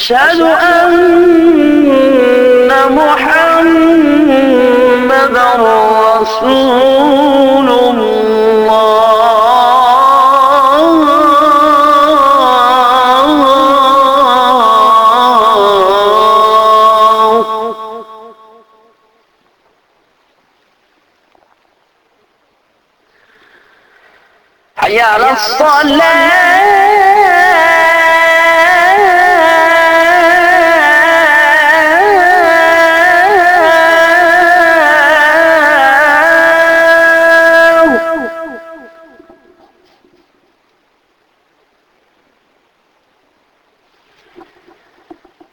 أشهد أن محمد رسول الله. حي على الصلاة.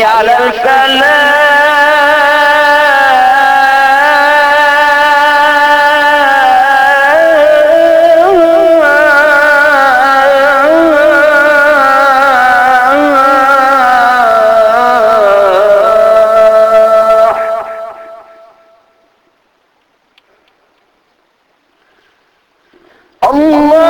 على الفلاح الله.